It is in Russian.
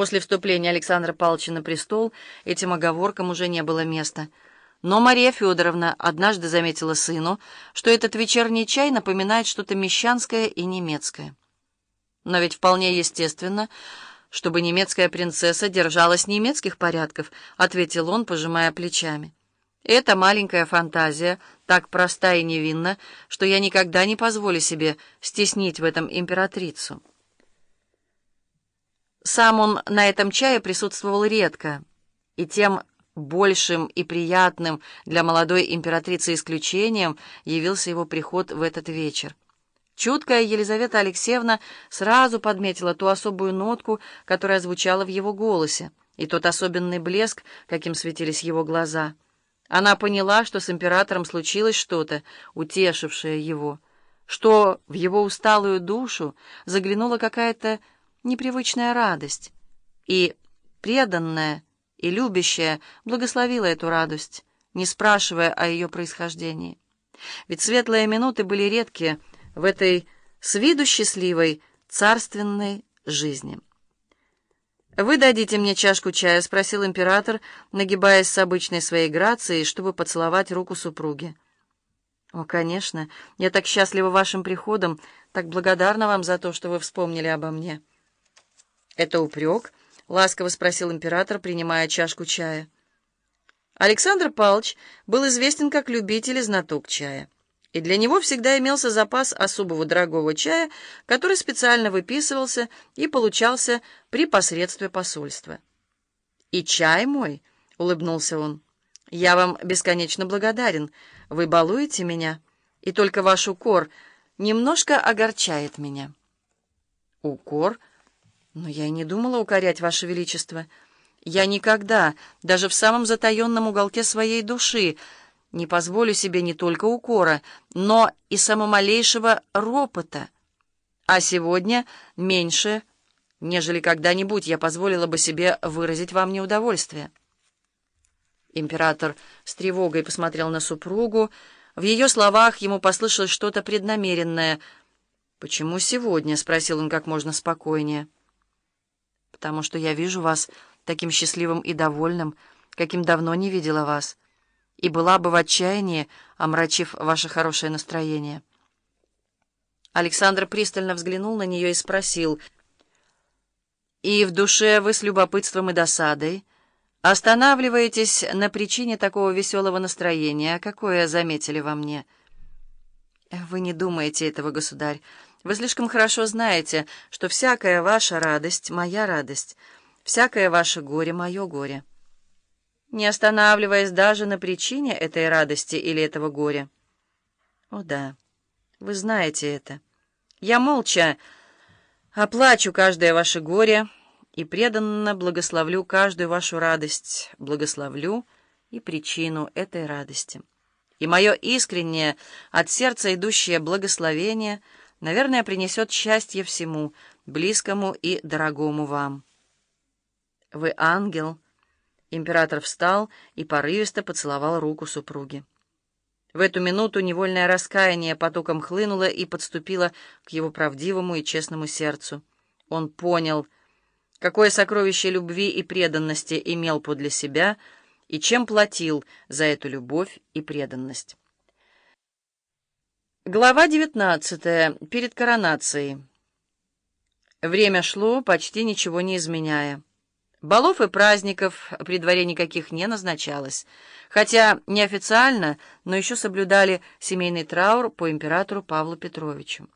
После вступления Александра Павловича на престол этим оговоркам уже не было места. Но Мария Федоровна однажды заметила сыну, что этот вечерний чай напоминает что-то мещанское и немецкое. Но ведь вполне естественно, чтобы немецкая принцесса держалась немецких порядков, ответил он, пожимая плечами. Эта маленькая фантазия так проста и невинна, что я никогда не позволю себе стеснить в этом императрицу. Сам он на этом чае присутствовал редко, и тем большим и приятным для молодой императрицы исключением явился его приход в этот вечер. Чуткая Елизавета Алексеевна сразу подметила ту особую нотку, которая звучала в его голосе, и тот особенный блеск, каким светились его глаза. Она поняла, что с императором случилось что-то, утешившее его, что в его усталую душу заглянула какая-то непривычная радость, и преданная и любящая благословила эту радость, не спрашивая о ее происхождении. Ведь светлые минуты были редкие в этой с виду счастливой царственной жизни. «Вы дадите мне чашку чая?» — спросил император, нагибаясь с обычной своей грацией, чтобы поцеловать руку супруги. «О, конечно, я так счастлива вашим приходом, так благодарна вам за то, что вы вспомнили обо мне». «Это упрек?» — ласково спросил император, принимая чашку чая. Александр Павлович был известен как любитель и знаток чая, и для него всегда имелся запас особого дорогого чая, который специально выписывался и получался при посредстве посольства. «И чай мой», — улыбнулся он, — «я вам бесконечно благодарен. Вы балуете меня, и только ваш укор немножко огорчает меня». «Укор?» Но я и не думала укорять, Ваше Величество. Я никогда, даже в самом затаенном уголке своей души, не позволю себе не только укора, но и самомалейшего ропота. А сегодня меньше, нежели когда-нибудь я позволила бы себе выразить вам неудовольствие. Император с тревогой посмотрел на супругу. В ее словах ему послышалось что-то преднамеренное. «Почему сегодня?» — спросил он как можно спокойнее потому что я вижу вас таким счастливым и довольным, каким давно не видела вас, и была бы в отчаянии, омрачив ваше хорошее настроение». Александр пристально взглянул на нее и спросил, «И в душе вы с любопытством и досадой останавливаетесь на причине такого веселого настроения, какое заметили во мне?» «Вы не думаете этого, государь. Вы слишком хорошо знаете, что всякая ваша радость — моя радость, всякое ваше горе — мое горе. Не останавливаясь даже на причине этой радости или этого горя. О да, вы знаете это. Я молча оплачу каждое ваше горе и преданно благословлю каждую вашу радость, благословлю и причину этой радости. И мое искреннее, от сердца идущее благословение — наверное, принесет счастье всему, близкому и дорогому вам. Вы ангел. Император встал и порывисто поцеловал руку супруги. В эту минуту невольное раскаяние потоком хлынуло и подступило к его правдивому и честному сердцу. Он понял, какое сокровище любви и преданности имел подле себя и чем платил за эту любовь и преданность. Глава 19. Перед коронацией. Время шло, почти ничего не изменяя. Балов и праздников при дворе никаких не назначалось, хотя неофициально, но еще соблюдали семейный траур по императору Павлу Петровичу.